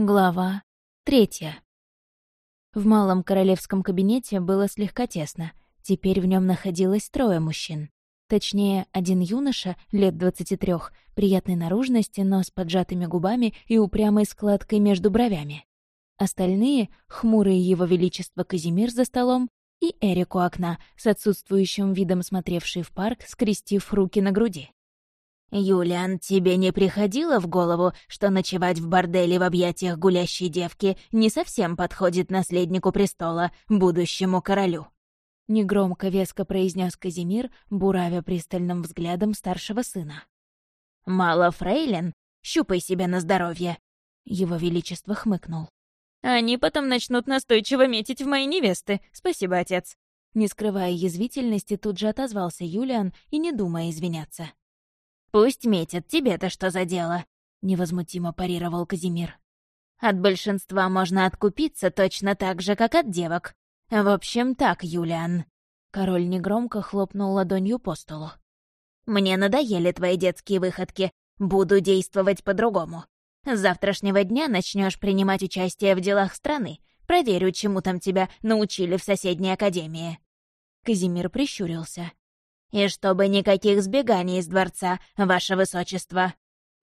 Глава третья. В малом королевском кабинете было слегка тесно. Теперь в нем находилось трое мужчин. Точнее, один юноша, лет двадцати трех, приятной наружности, но с поджатыми губами и упрямой складкой между бровями. Остальные — хмурые его величество Казимир за столом и Эрик у окна, с отсутствующим видом смотревший в парк, скрестив руки на груди. «Юлиан, тебе не приходило в голову, что ночевать в борделе в объятиях гулящей девки не совсем подходит наследнику престола, будущему королю?» Негромко веско произнес Казимир, буравя пристальным взглядом старшего сына. «Мало фрейлин? Щупай себя на здоровье!» Его Величество хмыкнул. «Они потом начнут настойчиво метить в мои невесты. Спасибо, отец!» Не скрывая язвительности, тут же отозвался Юлиан и не думая извиняться. «Пусть метят, тебе-то что за дело?» — невозмутимо парировал Казимир. «От большинства можно откупиться точно так же, как от девок. В общем, так, Юлиан». Король негромко хлопнул ладонью по столу. «Мне надоели твои детские выходки. Буду действовать по-другому. С завтрашнего дня начнешь принимать участие в делах страны. Проверю, чему там тебя научили в соседней академии». Казимир прищурился. «И чтобы никаких сбеганий из дворца, ваше высочество!»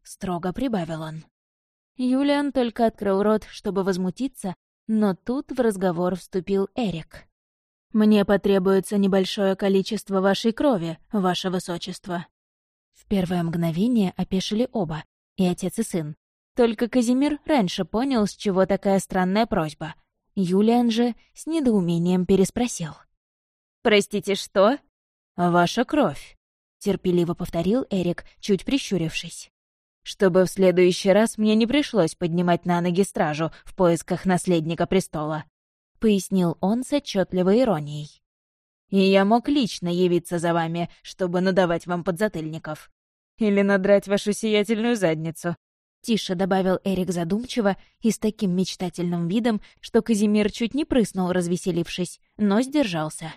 Строго прибавил он. Юлиан только открыл рот, чтобы возмутиться, но тут в разговор вступил Эрик. «Мне потребуется небольшое количество вашей крови, ваше высочество». В первое мгновение опешили оба, и отец и сын. Только Казимир раньше понял, с чего такая странная просьба. Юлиан же с недоумением переспросил. «Простите, что?» «Ваша кровь», — терпеливо повторил Эрик, чуть прищурившись. «Чтобы в следующий раз мне не пришлось поднимать на ноги стражу в поисках наследника престола», — пояснил он с отчетливой иронией. «И я мог лично явиться за вами, чтобы надавать вам подзатыльников. Или надрать вашу сиятельную задницу», — тише добавил Эрик задумчиво и с таким мечтательным видом, что Казимир чуть не прыснул, развеселившись, но сдержался.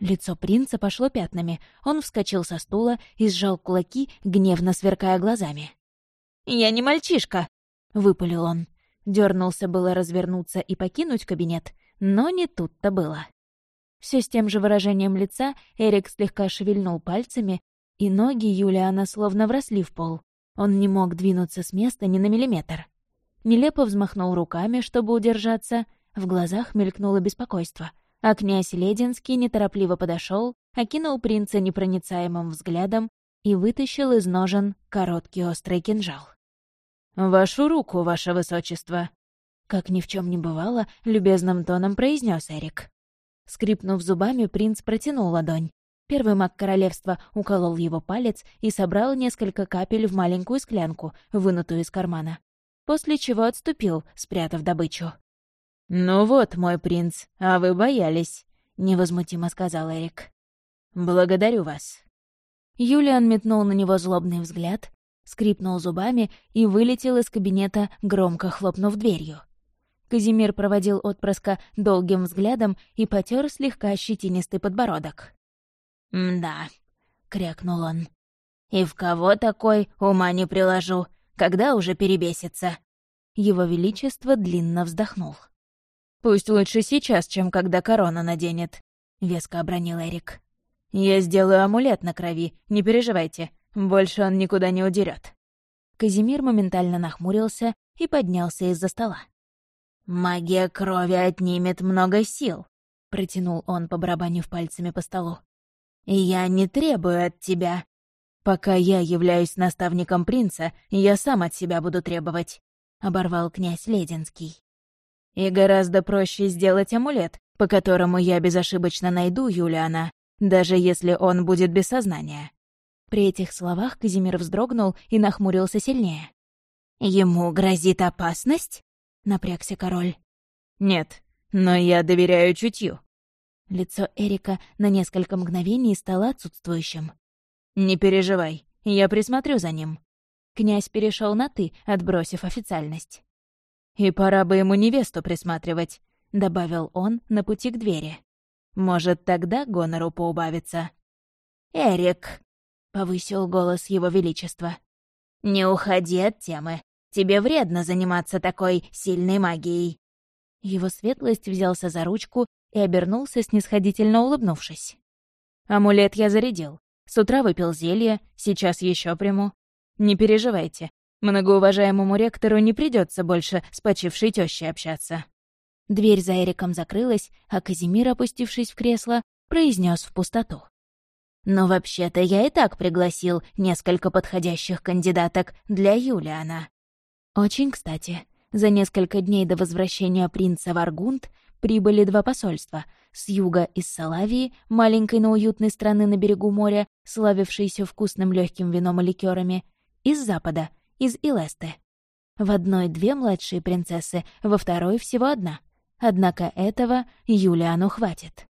Лицо принца пошло пятнами. Он вскочил со стула и сжал кулаки, гневно сверкая глазами. «Я не мальчишка!» — выпалил он. Дернулся было развернуться и покинуть кабинет, но не тут-то было. Все с тем же выражением лица Эрик слегка шевельнул пальцами, и ноги Юлиана словно вросли в пол. Он не мог двинуться с места ни на миллиметр. Нелепо взмахнул руками, чтобы удержаться. В глазах мелькнуло беспокойство — а князь Лединский неторопливо подошел, окинул принца непроницаемым взглядом и вытащил из ножен короткий острый кинжал. «Вашу руку, ваше высочество!» Как ни в чем не бывало, любезным тоном произнес Эрик. Скрипнув зубами, принц протянул ладонь. Первый маг королевства уколол его палец и собрал несколько капель в маленькую склянку, вынутую из кармана. После чего отступил, спрятав добычу. «Ну вот, мой принц, а вы боялись», — невозмутимо сказал Эрик. «Благодарю вас». Юлиан метнул на него злобный взгляд, скрипнул зубами и вылетел из кабинета, громко хлопнув дверью. Казимир проводил отпрыска долгим взглядом и потер слегка щетинистый подбородок. «Мда», — крякнул он. «И в кого такой, ума не приложу, когда уже перебесится?» Его Величество длинно вздохнул. «Пусть лучше сейчас, чем когда корона наденет», — веско обронил Эрик. «Я сделаю амулет на крови, не переживайте, больше он никуда не удерет. Казимир моментально нахмурился и поднялся из-за стола. «Магия крови отнимет много сил», — протянул он, побарабанив пальцами по столу. «Я не требую от тебя. Пока я являюсь наставником принца, я сам от себя буду требовать», — оборвал князь Лединский. И гораздо проще сделать амулет, по которому я безошибочно найду Юлиана, даже если он будет без сознания». При этих словах Казимир вздрогнул и нахмурился сильнее. «Ему грозит опасность?» — напрягся король. «Нет, но я доверяю чутью». Лицо Эрика на несколько мгновений стало отсутствующим. «Не переживай, я присмотрю за ним». Князь перешел на «ты», отбросив официальность. «И пора бы ему невесту присматривать», — добавил он на пути к двери. «Может, тогда гонору поубавится». «Эрик», — повысил голос его величества, — «не уходи от темы. тебе вредно заниматься такой сильной магией». Его светлость взялся за ручку и обернулся, снисходительно улыбнувшись. «Амулет я зарядил. С утра выпил зелье, сейчас еще приму. Не переживайте, многоуважаемому ректору не придется больше с почившей тещей общаться». Дверь за Эриком закрылась, а Казимир, опустившись в кресло, произнес в пустоту. «Но вообще-то я и так пригласил несколько подходящих кандидаток для Юлиана». «Очень кстати. За несколько дней до возвращения принца в Аргунт прибыли два посольства. С юга из Салавии, маленькой, но уютной страны на берегу моря, славившейся вкусным легким вином и ликерами, из запада, из Илесты. В одной две младшие принцессы, во второй всего одна. Однако этого Юлиану хватит.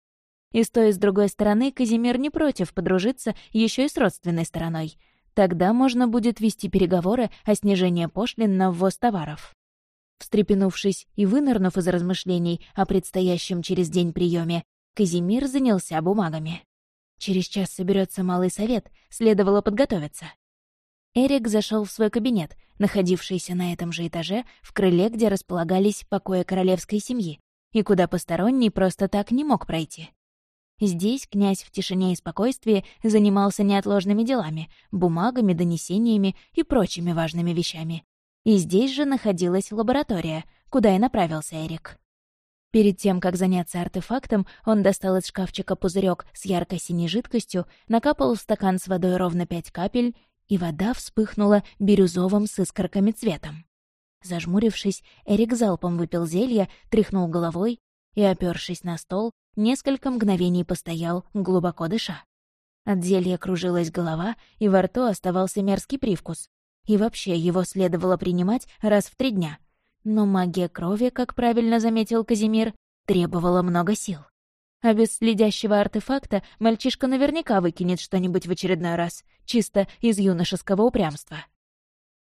И с той, и с другой стороны Казимир не против подружиться еще и с родственной стороной. Тогда можно будет вести переговоры о снижении пошлин на ввоз товаров. Встрепенувшись и вынырнув из размышлений о предстоящем через день приеме, Казимир занялся бумагами. Через час соберется малый совет, следовало подготовиться. Эрик зашел в свой кабинет, находившийся на этом же этаже, в крыле, где располагались покои королевской семьи, и куда посторонний просто так не мог пройти. Здесь князь в тишине и спокойствии занимался неотложными делами, бумагами, донесениями и прочими важными вещами, и здесь же находилась лаборатория, куда и направился Эрик. Перед тем, как заняться артефактом, он достал из шкафчика пузырек с ярко-синей жидкостью, накапал в стакан с водой ровно пять капель, и вода вспыхнула бирюзовым с искорками цветом. Зажмурившись, Эрик залпом выпил зелье, тряхнул головой и, опёршись на стол, несколько мгновений постоял, глубоко дыша. От зелья кружилась голова, и во рту оставался мерзкий привкус, и вообще его следовало принимать раз в три дня. Но магия крови, как правильно заметил Казимир, требовала много сил. А без следящего артефакта мальчишка наверняка выкинет что-нибудь в очередной раз, чисто из юношеского упрямства.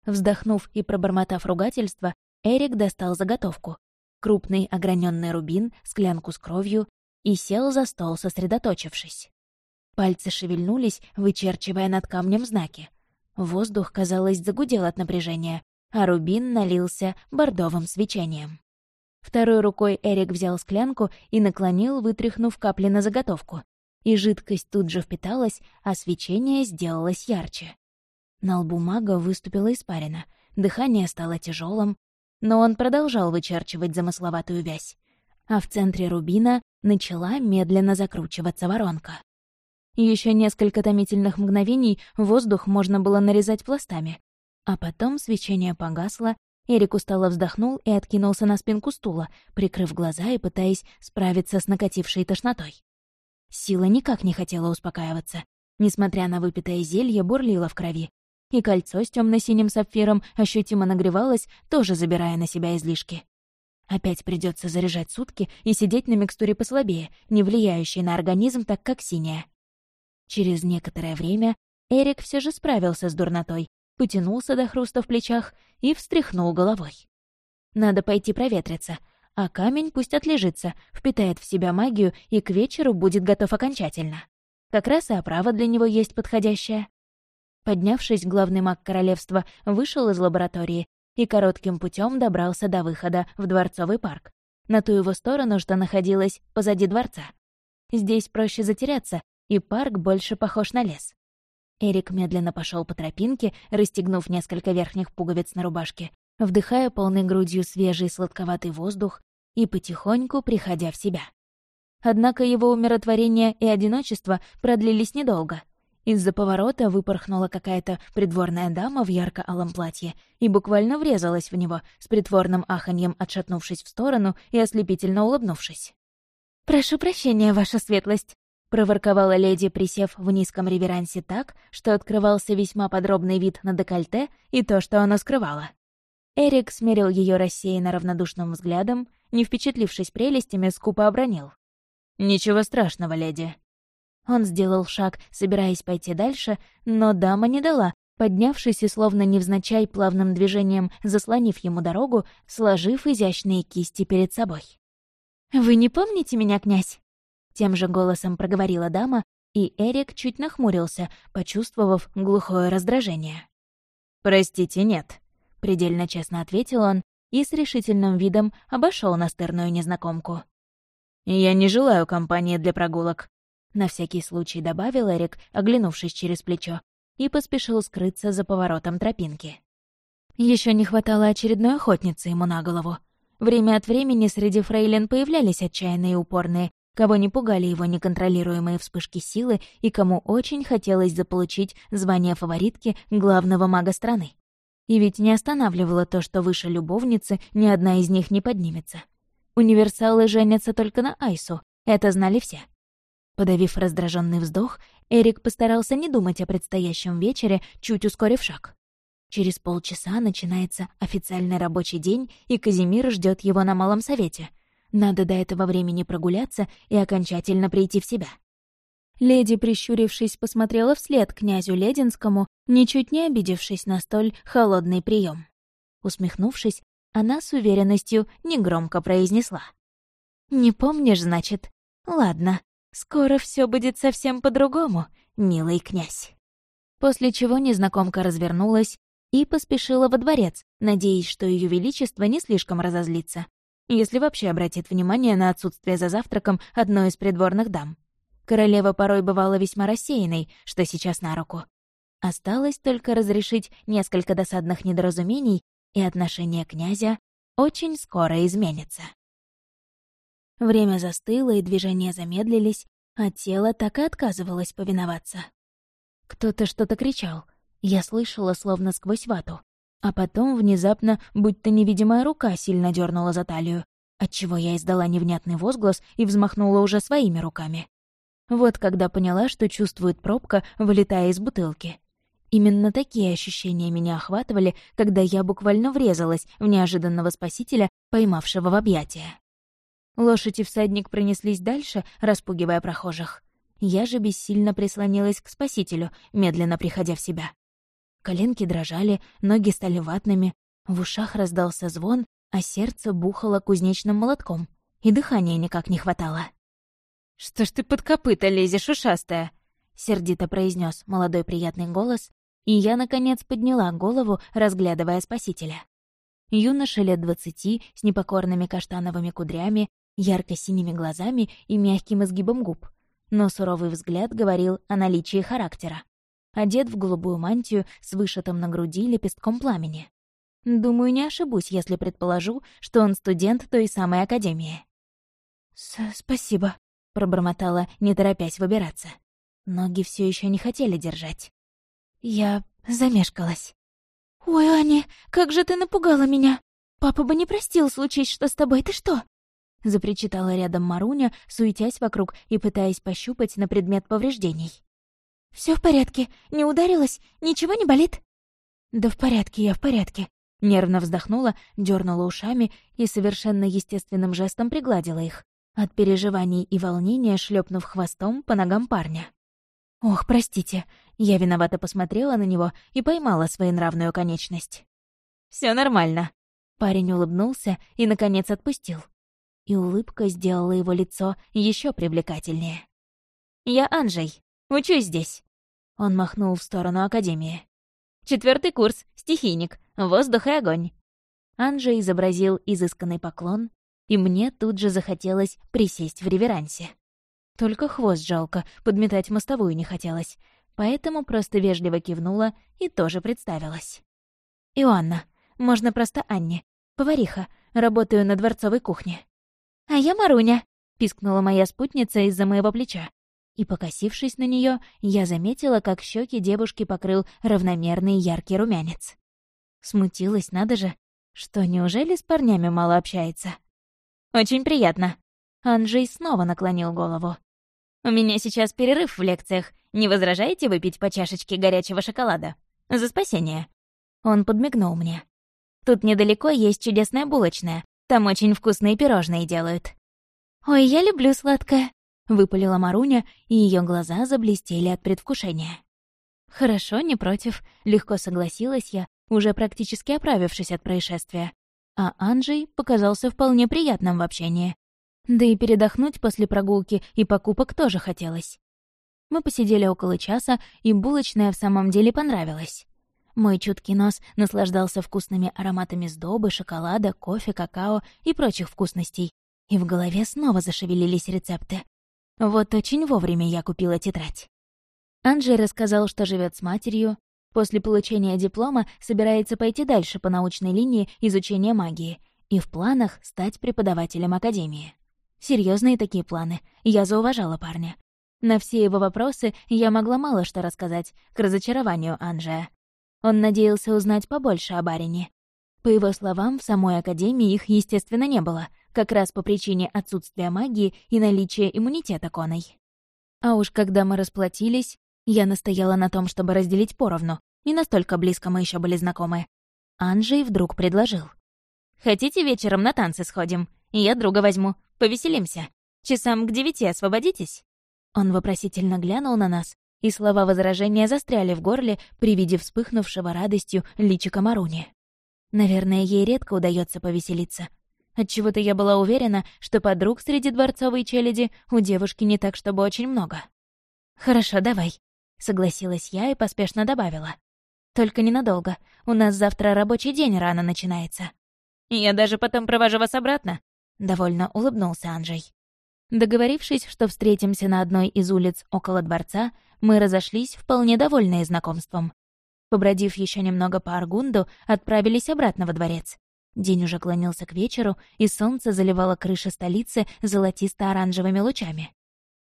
Вздохнув и пробормотав ругательство, Эрик достал заготовку. Крупный ограненный рубин, склянку с кровью и сел за стол, сосредоточившись. Пальцы шевельнулись, вычерчивая над камнем знаки — Воздух, казалось, загудел от напряжения, а рубин налился бордовым свечением. Второй рукой Эрик взял склянку и наклонил, вытряхнув капли на заготовку. И жидкость тут же впиталась, а свечение сделалось ярче. На лбу мага выступила испарина, дыхание стало тяжелым, но он продолжал вычерчивать замысловатую вязь. А в центре рубина начала медленно закручиваться воронка. Еще несколько томительных мгновений воздух можно было нарезать пластами. А потом свечение погасло, Эрик устало вздохнул и откинулся на спинку стула, прикрыв глаза и пытаясь справиться с накатившей тошнотой. Сила никак не хотела успокаиваться. Несмотря на выпитое зелье, бурлило в крови. И кольцо с темно синим сапфиром ощутимо нагревалось, тоже забирая на себя излишки. Опять придется заряжать сутки и сидеть на микстуре послабее, не влияющей на организм так, как синяя. Через некоторое время Эрик все же справился с дурнотой, потянулся до хруста в плечах и встряхнул головой. Надо пойти проветриться, а камень пусть отлежится, впитает в себя магию и к вечеру будет готов окончательно. Как раз и оправа для него есть подходящая. Поднявшись, главный маг королевства вышел из лаборатории и коротким путем добрался до выхода в Дворцовый парк, на ту его сторону, что находилась позади дворца. Здесь проще затеряться, и парк больше похож на лес. Эрик медленно пошел по тропинке, расстегнув несколько верхних пуговиц на рубашке, вдыхая полной грудью свежий сладковатый воздух и потихоньку приходя в себя. Однако его умиротворение и одиночество продлились недолго. Из-за поворота выпорхнула какая-то придворная дама в ярко-алом платье и буквально врезалась в него, с притворным аханьем отшатнувшись в сторону и ослепительно улыбнувшись. «Прошу прощения, ваша светлость», — проворковала леди, присев в низком реверансе так, что открывался весьма подробный вид на декольте и то, что оно скрывало. Эрик смерил ее рассеянно равнодушным взглядом, не впечатлившись прелестями, скупо обронил. «Ничего страшного, леди». Он сделал шаг, собираясь пойти дальше, но дама не дала, поднявшись и словно невзначай плавным движением заслонив ему дорогу, сложив изящные кисти перед собой. «Вы не помните меня, князь?» Тем же голосом проговорила дама, и Эрик чуть нахмурился, почувствовав глухое раздражение. «Простите, нет», —— предельно честно ответил он и с решительным видом обошел настырную незнакомку. «Я не желаю компании для прогулок», — на всякий случай добавил Эрик, оглянувшись через плечо, и поспешил скрыться за поворотом тропинки. Еще не хватало очередной охотницы ему на голову. Время от времени среди фрейлин появлялись отчаянные и упорные, кого не пугали его неконтролируемые вспышки силы и кому очень хотелось заполучить звание фаворитки главного мага страны. И ведь не останавливало то, что выше любовницы ни одна из них не поднимется. Универсалы женятся только на Айсу, это знали все. Подавив раздраженный вздох, Эрик постарался не думать о предстоящем вечере, чуть ускорив шаг. Через полчаса начинается официальный рабочий день, и Казимир ждет его на Малом Совете. Надо до этого времени прогуляться и окончательно прийти в себя. Леди, прищурившись, посмотрела вслед князю Лединскому, ничуть не обидевшись на столь холодный прием. Усмехнувшись, она с уверенностью негромко произнесла. «Не помнишь, значит? Ладно, скоро все будет совсем по-другому, милый князь». После чего незнакомка развернулась и поспешила во дворец, надеясь, что Ее Величество не слишком разозлится, если вообще обратит внимание на отсутствие за завтраком одной из придворных дам. Королева порой бывала весьма рассеянной, что сейчас на руку. Осталось только разрешить несколько досадных недоразумений и отношение князя очень скоро изменится. Время застыло, и движения замедлились, а тело так и отказывалось повиноваться. Кто-то что-то кричал. Я слышала, словно сквозь вату. А потом внезапно, будто невидимая рука сильно дернула за талию, отчего я издала невнятный возглас и взмахнула уже своими руками. Вот когда поняла, что чувствует пробка, вылетая из бутылки. Именно такие ощущения меня охватывали, когда я буквально врезалась в неожиданного спасителя, поймавшего в объятия. Лошадь и всадник пронеслись дальше, распугивая прохожих. Я же бессильно прислонилась к спасителю, медленно приходя в себя. Коленки дрожали, ноги стали ватными, в ушах раздался звон, а сердце бухало кузнечным молотком, и дыхания никак не хватало. «Что ж ты под копыта лезешь, ушастая?» — сердито произнес молодой приятный голос, и я, наконец, подняла голову, разглядывая спасителя. Юноша лет двадцати, с непокорными каштановыми кудрями, ярко-синими глазами и мягким изгибом губ. Но суровый взгляд говорил о наличии характера. Одет в голубую мантию с вышитым на груди лепестком пламени. Думаю, не ошибусь, если предположу, что он студент той самой академии. «Спасибо», — пробормотала, не торопясь выбираться. Ноги все еще не хотели держать. Я замешкалась. «Ой, Аня, как же ты напугала меня! Папа бы не простил, случись что с тобой, ты что?» Запричитала рядом Маруня, суетясь вокруг и пытаясь пощупать на предмет повреждений. Все в порядке? Не ударилась? Ничего не болит?» «Да в порядке, я в порядке», Нервно вздохнула, дернула ушами и совершенно естественным жестом пригладила их, от переживаний и волнения шлепнув хвостом по ногам парня. «Ох, простите». Я виновато посмотрела на него и поймала своенравную конечность. Все нормально». Парень улыбнулся и, наконец, отпустил. И улыбка сделала его лицо еще привлекательнее. «Я Анжей. Учусь здесь». Он махнул в сторону Академии. Четвертый курс, стихийник, воздух и огонь». Анжей изобразил изысканный поклон, и мне тут же захотелось присесть в реверансе. Только хвост жалко, подметать мостовую не хотелось, поэтому просто вежливо кивнула и тоже представилась. «Иоанна, можно просто Анне, повариха, работаю на дворцовой кухне». «А я Маруня», — пискнула моя спутница из-за моего плеча. И, покосившись на нее, я заметила, как щеки девушки покрыл равномерный яркий румянец. Смутилась, надо же. Что, неужели с парнями мало общается? «Очень приятно». Анджей снова наклонил голову. У меня сейчас перерыв в лекциях. Не возражаете выпить по чашечке горячего шоколада? За спасение». Он подмигнул мне. «Тут недалеко есть чудесная булочная. Там очень вкусные пирожные делают». «Ой, я люблю сладкое», — выпалила Маруня, и ее глаза заблестели от предвкушения. «Хорошо, не против», — легко согласилась я, уже практически оправившись от происшествия. А Анджей показался вполне приятным в общении. Да и передохнуть после прогулки и покупок тоже хотелось. Мы посидели около часа, и булочная в самом деле понравилась. Мой чуткий нос наслаждался вкусными ароматами сдобы, шоколада, кофе, какао и прочих вкусностей. И в голове снова зашевелились рецепты. Вот очень вовремя я купила тетрадь. Анджей рассказал, что живет с матерью. После получения диплома собирается пойти дальше по научной линии изучения магии и в планах стать преподавателем академии. Серьезные такие планы, я зауважала парня. На все его вопросы я могла мало что рассказать, к разочарованию Анжея. Он надеялся узнать побольше о барине. По его словам, в самой Академии их, естественно, не было, как раз по причине отсутствия магии и наличия иммунитета коной. А уж когда мы расплатились, я настояла на том, чтобы разделить поровну, не настолько близко мы еще были знакомы. Анжей вдруг предложил. «Хотите вечером на танцы сходим? Я друга возьму, повеселимся. Часам к девяти освободитесь?» Он вопросительно глянул на нас, и слова возражения застряли в горле при виде вспыхнувшего радостью личика Маруни. Наверное, ей редко удается повеселиться. Отчего-то я была уверена, что подруг среди дворцовой челяди у девушки не так, чтобы очень много. «Хорошо, давай», — согласилась я и поспешно добавила. «Только ненадолго. У нас завтра рабочий день рано начинается». «Я даже потом провожу вас обратно», — довольно улыбнулся Анджей. Договорившись, что встретимся на одной из улиц около дворца, мы разошлись, вполне довольные знакомством. Побродив еще немного по Аргунду, отправились обратно во дворец. День уже клонился к вечеру, и солнце заливало крыши столицы золотисто-оранжевыми лучами.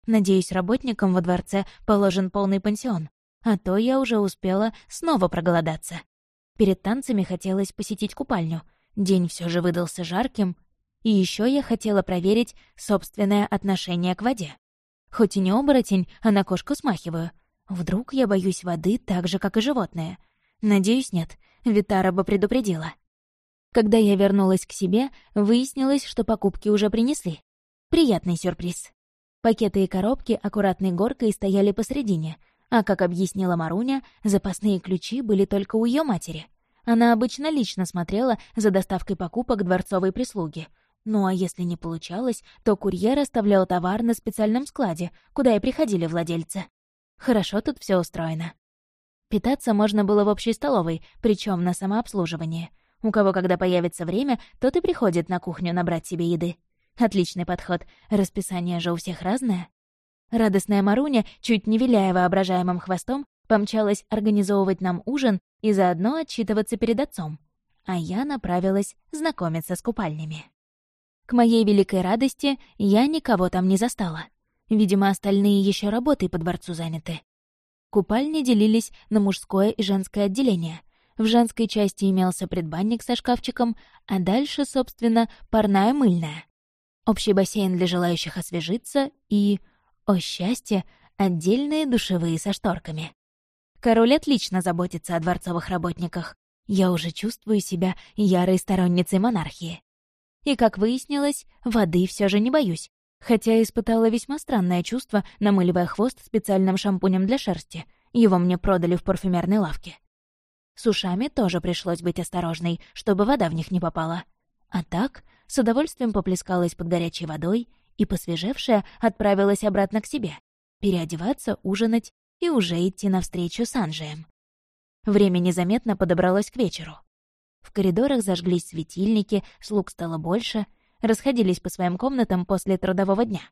Надеюсь, работникам во дворце положен полный пансион, а то я уже успела снова проголодаться. Перед танцами хотелось посетить купальню. День все же выдался жарким, и еще я хотела проверить собственное отношение к воде. Хоть и не оборотень, а на кошку смахиваю. Вдруг я боюсь воды так же, как и животные. Надеюсь, нет. Витара бы предупредила. Когда я вернулась к себе, выяснилось, что покупки уже принесли. Приятный сюрприз. Пакеты и коробки аккуратной горкой стояли посредине, а, как объяснила Маруня, запасные ключи были только у ее матери. Она обычно лично смотрела за доставкой покупок дворцовой прислуги, ну а если не получалось, то курьер оставлял товар на специальном складе, куда и приходили владельцы. Хорошо тут все устроено. Питаться можно было в общей столовой, причем на самообслуживание. У кого когда появится время, тот и приходит на кухню набрать себе еды. Отличный подход, расписание же у всех разное. Радостная Маруня, чуть не виляя воображаемым хвостом, помчалась организовывать нам ужин и заодно отчитываться перед отцом. А я направилась знакомиться с купальнями. К моей великой радости я никого там не застала. Видимо, остальные еще работой по дворцу заняты. Купальни делились на мужское и женское отделение. В женской части имелся предбанник со шкафчиком, а дальше, собственно, парная мыльная. Общий бассейн для желающих освежиться и, о счастье, отдельные душевые со шторками. Король отлично заботится о дворцовых работниках. Я уже чувствую себя ярой сторонницей монархии. И, как выяснилось, воды все же не боюсь, хотя испытала весьма странное чувство, намыливая хвост специальным шампунем для шерсти. Его мне продали в парфюмерной лавке. С ушами тоже пришлось быть осторожной, чтобы вода в них не попала. А так, с удовольствием поплескалась под горячей водой и, посвежевшая, отправилась обратно к себе. Переодеваться, ужинать и уже идти навстречу с Анжеем. Время незаметно подобралось к вечеру. В коридорах зажглись светильники, слуг стало больше, расходились по своим комнатам после трудового дня.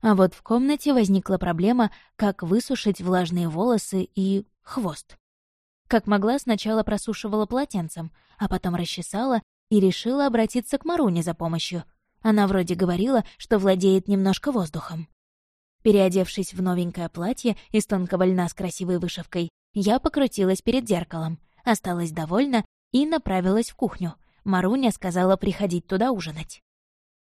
А вот в комнате возникла проблема, как высушить влажные волосы и хвост. Как могла, сначала просушивала полотенцем, а потом расчесала и решила обратиться к Маруне за помощью. Она вроде говорила, что владеет немножко воздухом. Переодевшись в новенькое платье из тонкого льна с красивой вышивкой, я покрутилась перед зеркалом, осталась довольна и направилась в кухню. Маруня сказала приходить туда ужинать.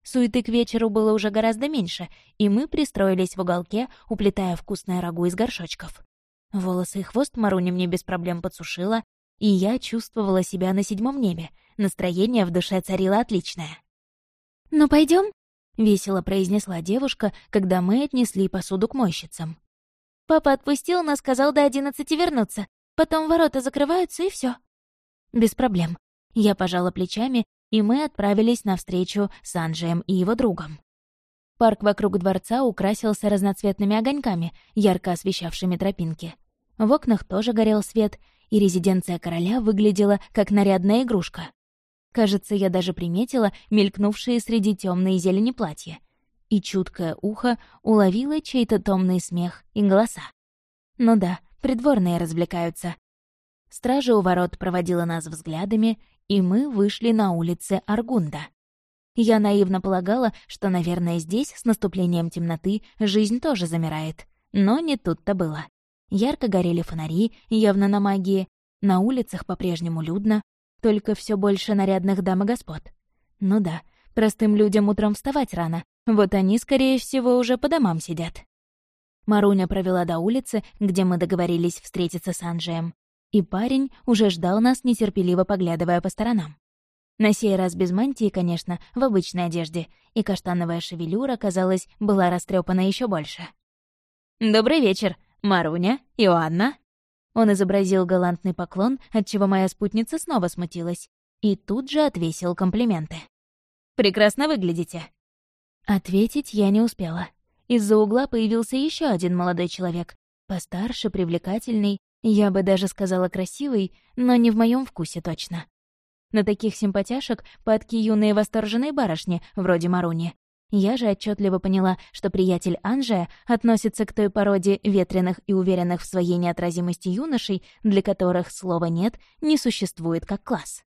Суеты к вечеру было уже гораздо меньше, и мы пристроились в уголке, уплетая вкусное рагу из горшочков. Волосы и хвост Маруня мне без проблем подсушила, и я чувствовала себя на седьмом небе. Настроение в душе царило отличное. «Ну, пойдем? весело произнесла девушка, когда мы отнесли посуду к мойщицам. «Папа отпустил, но сказал до одиннадцати вернуться. Потом ворота закрываются, и все. «Без проблем». Я пожала плечами, и мы отправились навстречу с Анджием и его другом. Парк вокруг дворца украсился разноцветными огоньками, ярко освещавшими тропинки. В окнах тоже горел свет, и резиденция короля выглядела как нарядная игрушка. Кажется, я даже приметила мелькнувшие среди темной зелени платья. И чуткое ухо уловило чей-то томный смех и голоса. Ну да, придворные развлекаются. Стража у ворот проводила нас взглядами, и мы вышли на улицы Аргунда. Я наивно полагала, что, наверное, здесь, с наступлением темноты, жизнь тоже замирает. Но не тут-то было. Ярко горели фонари, явно на магии. На улицах по-прежнему людно, только все больше нарядных дам и господ. Ну да, простым людям утром вставать рано, вот они, скорее всего, уже по домам сидят. Маруня провела до улицы, где мы договорились встретиться с Анджеем. И парень уже ждал нас, нетерпеливо поглядывая по сторонам. На сей раз без мантии, конечно, в обычной одежде, и каштановая шевелюра, казалось, была растрепана еще больше. «Добрый вечер, Маруня, Иоанна!» Он изобразил галантный поклон, отчего моя спутница снова смутилась, и тут же отвесил комплименты. «Прекрасно выглядите!» Ответить я не успела. Из-за угла появился еще один молодой человек, постарше, привлекательный, я бы даже сказала красивый, но не в моем вкусе точно. На таких симпатяшек падки юные восторженные барышни, вроде Маруни. Я же отчетливо поняла, что приятель Анжея относится к той породе ветреных и уверенных в своей неотразимости юношей, для которых слова «нет» не существует как класс.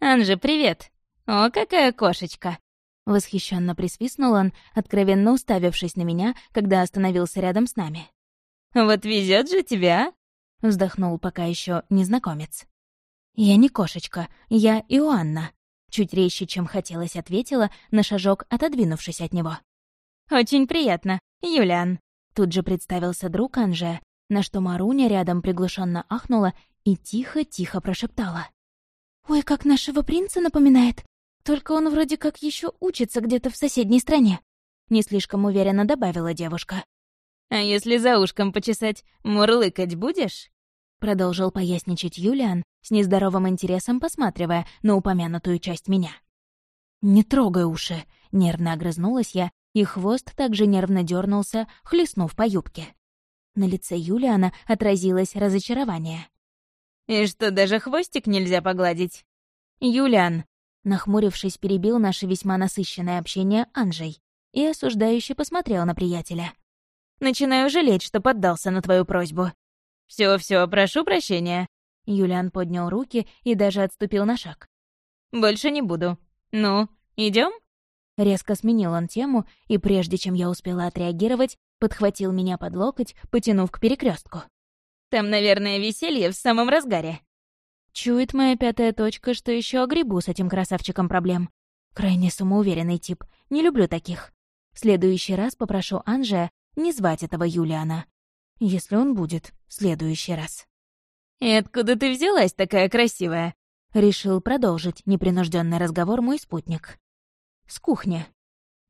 «Анже, привет! О, какая кошечка!» Восхищенно присвистнул он, откровенно уставившись на меня, когда остановился рядом с нами. «Вот везет же тебя!» — вздохнул пока еще незнакомец. «Я не кошечка, я Иоанна», — чуть резче, чем хотелось, ответила, на шажок отодвинувшись от него. «Очень приятно, Юлиан», — тут же представился друг Анже, на что Маруня рядом приглушенно ахнула и тихо-тихо прошептала. «Ой, как нашего принца напоминает. Только он вроде как еще учится где-то в соседней стране», — не слишком уверенно добавила девушка. «А если за ушком почесать, мурлыкать будешь?» Продолжил поясничать Юлиан, с нездоровым интересом посматривая на упомянутую часть меня. «Не трогай уши!» — нервно огрызнулась я, и хвост также нервно дернулся, хлестнув по юбке. На лице Юлиана отразилось разочарование. «И что, даже хвостик нельзя погладить?» «Юлиан!» — нахмурившись, перебил наше весьма насыщенное общение Анжей и осуждающе посмотрел на приятеля. «Начинаю жалеть, что поддался на твою просьбу. «Все-все, прошу прощения». Юлиан поднял руки и даже отступил на шаг. «Больше не буду. Ну, идем? Резко сменил он тему, и прежде чем я успела отреагировать, подхватил меня под локоть, потянув к перекрестку. «Там, наверное, веселье в самом разгаре». Чует моя пятая точка, что еще огребу с этим красавчиком проблем. Крайне самоуверенный тип, не люблю таких. В следующий раз попрошу Анжея не звать этого Юлиана если он будет в следующий раз. «И откуда ты взялась такая красивая?» — решил продолжить непринужденный разговор мой спутник. «С кухни».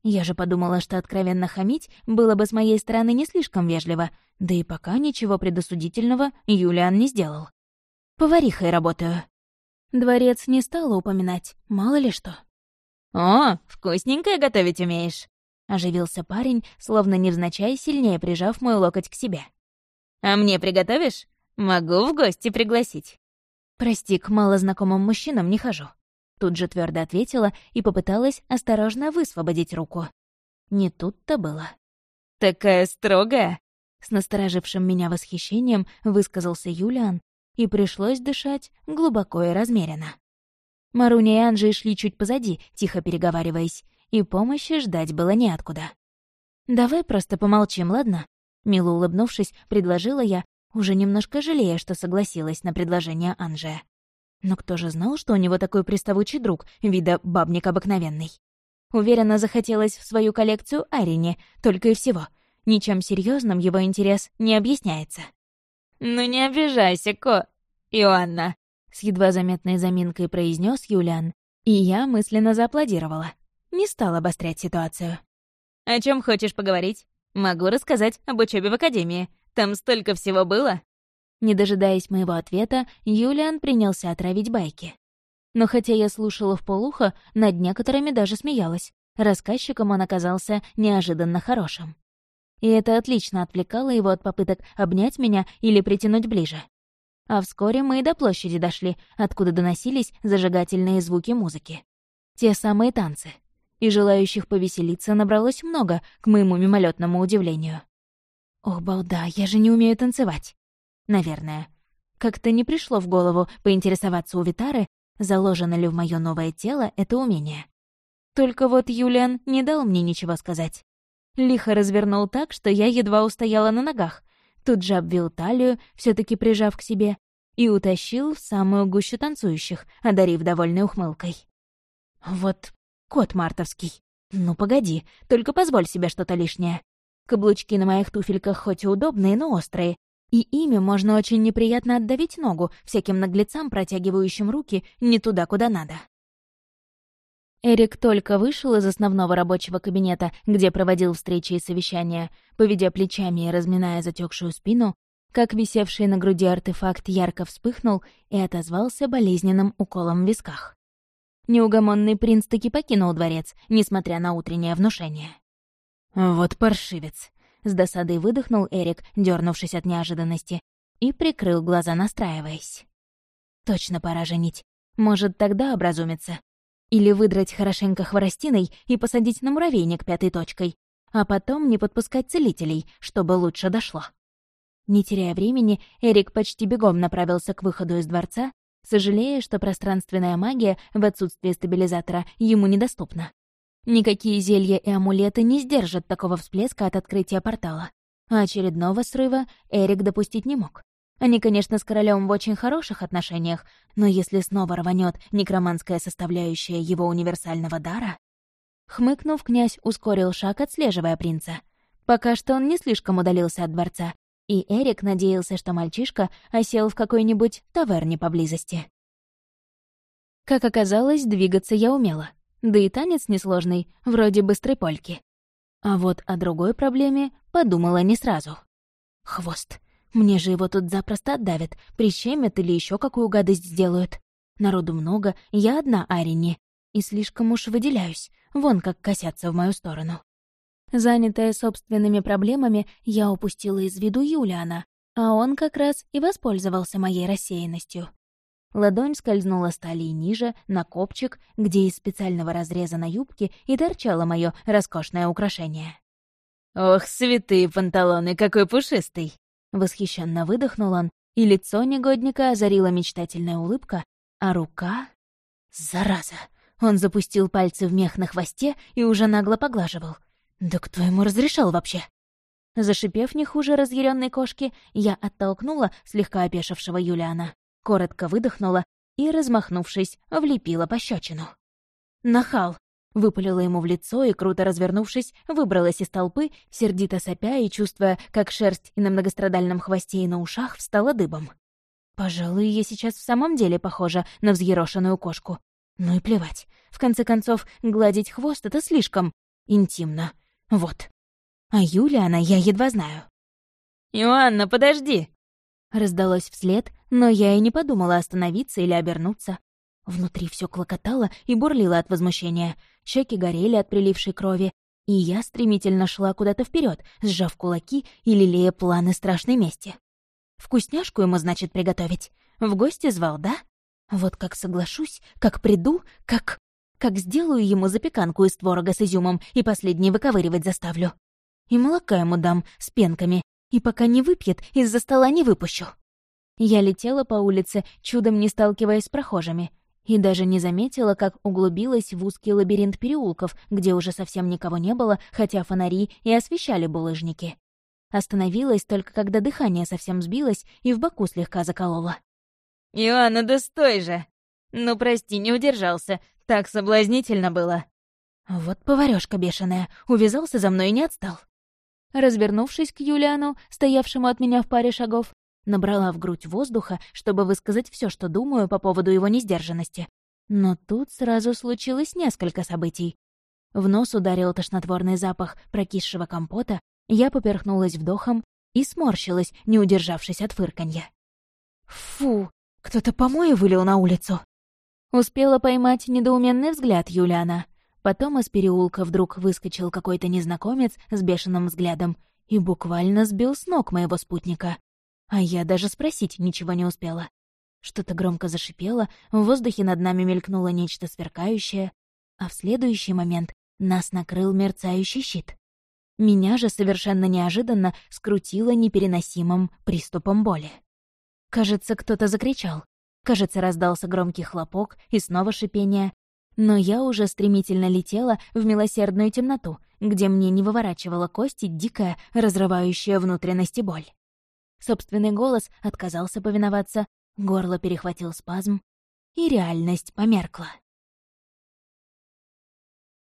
Я же подумала, что откровенно хамить было бы с моей стороны не слишком вежливо, да и пока ничего предосудительного Юлиан не сделал. Поварихой работаю. Дворец не стала упоминать, мало ли что. «О, вкусненькое готовить умеешь!» — оживился парень, словно невзначай сильнее прижав мой локоть к себе. А мне приготовишь? Могу в гости пригласить». «Прости, к малознакомым мужчинам не хожу». Тут же твердо ответила и попыталась осторожно высвободить руку. Не тут-то было. «Такая строгая!» С насторожившим меня восхищением высказался Юлиан, и пришлось дышать глубоко и размеренно. Маруня и Анжи шли чуть позади, тихо переговариваясь, и помощи ждать было неоткуда. «Давай просто помолчим, ладно?» Мило улыбнувшись, предложила я, уже немножко жалея, что согласилась на предложение Анжея. Но кто же знал, что у него такой приставучий друг, вида бабник обыкновенный? Уверенно захотелось в свою коллекцию Арине, только и всего. Ничем серьезным его интерес не объясняется. «Ну не обижайся, Ко... Иоанна!» С едва заметной заминкой произнес Юлиан, и я мысленно зааплодировала. Не стал обострять ситуацию. «О чем хочешь поговорить? Могу рассказать об учебе в академии. Там столько всего было». Не дожидаясь моего ответа, Юлиан принялся отравить байки. Но хотя я слушала в полухо, над некоторыми даже смеялась. Рассказчиком он оказался неожиданно хорошим. И это отлично отвлекало его от попыток обнять меня или притянуть ближе. А вскоре мы и до площади дошли, откуда доносились зажигательные звуки музыки. Те самые танцы. И желающих повеселиться набралось много, к моему мимолетному удивлению. Ох, балда, я же не умею танцевать. Наверное. Как-то не пришло в голову поинтересоваться у Витары, заложено ли в моё новое тело это умение. Только вот Юлиан не дал мне ничего сказать. Лихо развернул так, что я едва устояла на ногах, тут же обвил талию, все таки прижав к себе, и утащил в самую гущу танцующих, одарив довольной ухмылкой. Вот кот мартовский. Ну, погоди, только позволь себе что-то лишнее. Каблучки на моих туфельках хоть и удобные, но острые, и ими можно очень неприятно отдавить ногу всяким наглецам, протягивающим руки не туда, куда надо. Эрик только вышел из основного рабочего кабинета, где проводил встречи и совещания, поведя плечами и разминая затекшую спину, как висевший на груди артефакт ярко вспыхнул и отозвался болезненным уколом в висках. Неугомонный принц таки покинул дворец, несмотря на утреннее внушение. «Вот паршивец!» — с досадой выдохнул Эрик, дернувшись от неожиданности, и прикрыл глаза, настраиваясь. «Точно пора женить. Может, тогда образумится. Или выдрать хорошенько хворостиной и посадить на муравейник пятой точкой, а потом не подпускать целителей, чтобы лучше дошло. Не теряя времени, Эрик почти бегом направился к выходу из дворца, сожалея, что пространственная магия в отсутствие стабилизатора ему недоступна. Никакие зелья и амулеты не сдержат такого всплеска от открытия портала. А очередного срыва Эрик допустить не мог. Они, конечно, с королем в очень хороших отношениях, но если снова рванет некроманская составляющая его универсального дара... Хмыкнув, князь ускорил шаг, отслеживая принца. Пока что он не слишком удалился от дворца, и Эрик надеялся, что мальчишка осел в какой-нибудь таверне поблизости. Как оказалось, двигаться я умела. Да и танец несложный, вроде быстрой польки. А вот о другой проблеме подумала не сразу. Хвост. Мне же его тут запросто отдавят, прищемят или еще какую гадость сделают. Народу много, я одна Арине. И слишком уж выделяюсь, вон как косятся в мою сторону. Занятая собственными проблемами, я упустила из виду Юлиана, а он как раз и воспользовался моей рассеянностью. Ладонь скользнула с талии ниже, на копчик, где из специального разреза на юбке и торчало мое роскошное украшение. «Ох, святые панталоны, какой пушистый!» Восхищенно выдохнул он, и лицо негодника озарила мечтательная улыбка, а рука... Зараза! Он запустил пальцы в мех на хвосте и уже нагло поглаживал. Да кто ему разрешал вообще? Зашипев не хуже разъяренной кошки, я оттолкнула слегка опешившего Юлиана, коротко выдохнула и, размахнувшись, влепила пощечину. «Нахал!» Выпалила ему в лицо и, круто развернувшись, выбралась из толпы, сердито сопя и чувствуя, как шерсть и на многострадальном хвосте и на ушах встала дыбом. Пожалуй, я сейчас в самом деле похожа на взъерошенную кошку. Ну и плевать. В конце концов, гладить хвост — это слишком интимно. Вот. А Юлиана я едва знаю. «Иоанна, подожди!» Раздалось вслед, но я и не подумала остановиться или обернуться. Внутри все клокотало и бурлило от возмущения. Щеки горели от прилившей крови, и я стремительно шла куда-то вперед, сжав кулаки и лелея планы страшной мести. Вкусняшку ему, значит, приготовить. В гости звал, да? Вот как соглашусь, как приду, как... Как сделаю ему запеканку из творога с изюмом и последний выковыривать заставлю. И молока ему дам с пенками, и пока не выпьет, из-за стола не выпущу. Я летела по улице, чудом не сталкиваясь с прохожими, и даже не заметила, как углубилась в узкий лабиринт переулков, где уже совсем никого не было, хотя фонари и освещали булыжники. Остановилась только когда дыхание совсем сбилось и в боку слегка закололо. «Иоанна, да стой же! Ну, прости, не удержался, так соблазнительно было!» Вот поварёшка бешеная, увязался за мной и не отстал. Развернувшись к Юлиану, стоявшему от меня в паре шагов, Набрала в грудь воздуха, чтобы высказать все, что думаю по поводу его несдержанности. Но тут сразу случилось несколько событий. В нос ударил тошнотворный запах прокисшего компота, я поперхнулась вдохом и сморщилась, не удержавшись от фырканья. «Фу, кто-то помои вылил на улицу!» Успела поймать недоуменный взгляд Юлиана. Потом из переулка вдруг выскочил какой-то незнакомец с бешеным взглядом и буквально сбил с ног моего спутника. А я даже спросить ничего не успела. Что-то громко зашипело, в воздухе над нами мелькнуло нечто сверкающее, а в следующий момент нас накрыл мерцающий щит. Меня же совершенно неожиданно скрутило непереносимым приступом боли. Кажется, кто-то закричал. Кажется, раздался громкий хлопок и снова шипение. Но я уже стремительно летела в милосердную темноту, где мне не выворачивала кости дикая, разрывающая внутренности боль. Собственный голос отказался повиноваться, горло перехватил спазм, и реальность померкла.